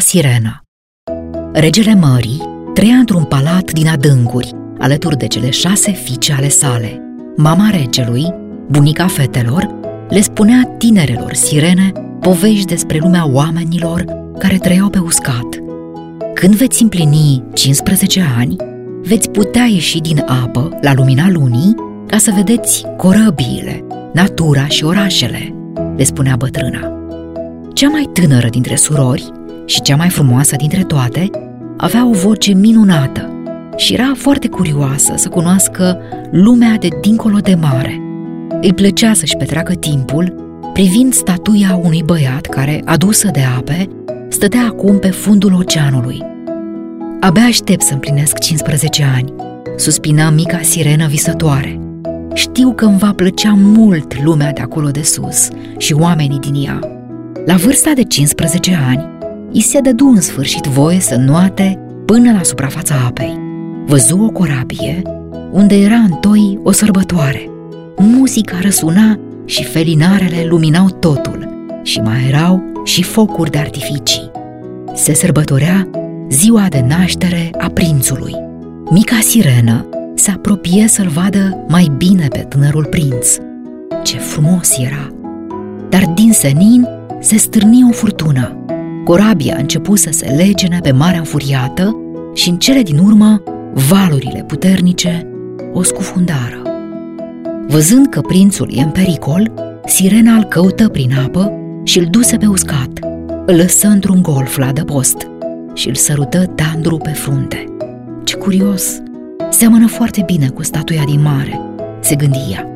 Sirenă Regele mării trăia într-un palat din adâncuri, alături de cele șase fiice ale sale. Mama regelui, bunica fetelor, le spunea tinerelor sirene povești despre lumea oamenilor care trăiau pe uscat. Când veți împlini 15 ani, veți putea ieși din apă la lumina lunii ca să vedeți corăbiile, natura și orașele, le spunea bătrâna. Cea mai tânără dintre surori și cea mai frumoasă dintre toate avea o voce minunată și era foarte curioasă să cunoască lumea de dincolo de mare. Îi plăcea să-și petreacă timpul privind statuia unui băiat care, adusă de ape, stătea acum pe fundul oceanului. Abia aștept să împlinesc 15 ani, suspina mica sirenă visătoare. Știu că îmi va plăcea mult lumea de acolo de sus și oamenii din ea. La vârsta de 15 ani, i se dădu în sfârșit voie să noate până la suprafața apei. Văzu o corabie unde era întoi o sărbătoare. Muzica răsuna și felinarele luminau totul și mai erau și focuri de artificii. Se sărbătorea ziua de naștere a prințului. Mica sirenă se apropie să-l vadă mai bine pe tânărul prinț. Ce frumos era! Dar din senin se stârni o furtună. Corabia a început să se legene pe marea înfuriată și în cele din urmă valurile puternice o scufundară. Văzând că prințul e în pericol, sirena îl căută prin apă și îl duse pe uscat. Îl lăsă într-un golf la adăpost și îl sărută tandru pe frunte. Ce curios! Seamănă foarte bine cu statuia din mare, se gândia.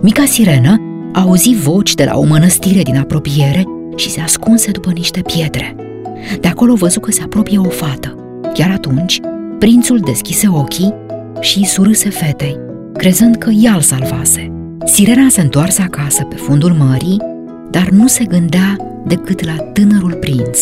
Mica sirenă a auzit voci de la o mănăstire din apropiere și se ascunse după niște pietre. De acolo văzu că se apropie o fată. Chiar atunci, prințul deschise ochii și îi surâse fetei, crezând că ea îl salvase. Sirena se întoarse acasă pe fundul mării, dar nu se gândea decât la tânărul prinț.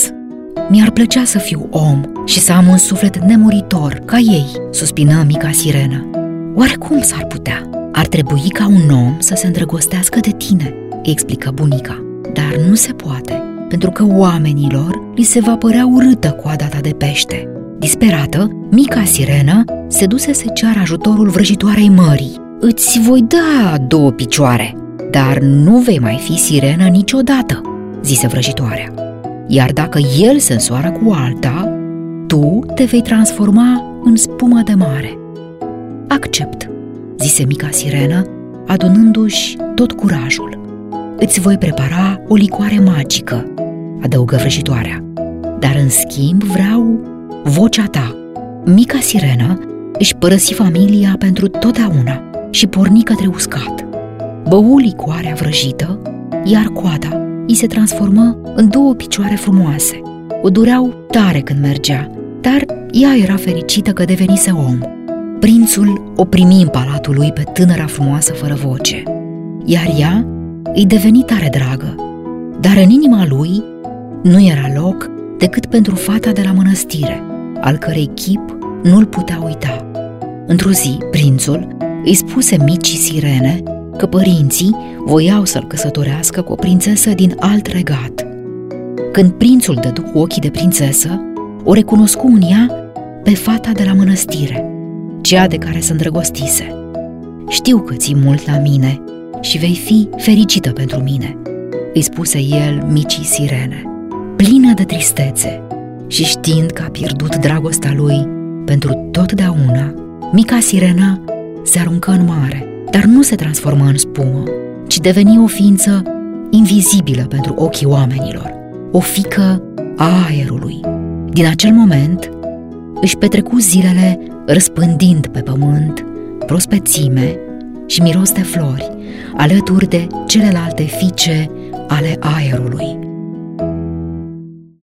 Mi-ar plăcea să fiu om și să am un suflet nemuritor, ca ei, suspină mica sirenă. Oare cum s-ar putea? Ar trebui ca un om să se îndrăgostească de tine, explică bunica. Dar nu se poate, pentru că oamenilor li se va părea urâtă coada ta de pește. Disperată, mica sirenă se duse să ceară ajutorul vrăjitoarei mării. Îți voi da două picioare, dar nu vei mai fi sirenă niciodată, zise vrăjitoarea. Iar dacă el se însoară cu alta, tu te vei transforma în spumă de mare. Accept, zise mica sirenă, adunându-și tot curajul. Îți voi prepara o licoare magică, adăugă vrăjitoarea. Dar în schimb vreau vocea ta. Mica sirenă își părăsi familia pentru totdeauna și porni către uscat. Bău licoarea vrăjită, iar coada îi se transformă în două picioare frumoase. O dureau tare când mergea, dar ea era fericită că devenise om. Prințul o primi în palatul lui pe tânăra frumoasă fără voce, iar ea îi deveni tare dragă, dar în inima lui nu era loc decât pentru fata de la mănăstire, al cărei chip nu-l putea uita. Într-o zi, prințul îi spuse micii sirene că părinții voiau să-l căsătorească cu o prințesă din alt regat. Când prințul dădu cu ochii de prințesă, o recunoscu în ea pe fata de la mănăstire, cea de care se îndrăgostise. Știu că ții mult la mine și vei fi fericită pentru mine, îi spuse el micii sirene, plină de tristețe și știind că a pierdut dragostea lui pentru totdeauna, mica sirena se aruncă în mare, dar nu se transformă în spumă, ci deveni o ființă invizibilă pentru ochii oamenilor, o fică a aerului. Din acel moment, își petrecu zilele răspândind pe pământ prospețime și miros de flori, alături de celelalte fiice ale aerului.